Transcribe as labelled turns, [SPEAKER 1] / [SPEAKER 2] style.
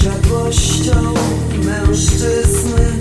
[SPEAKER 1] Posiadłością mężczyzny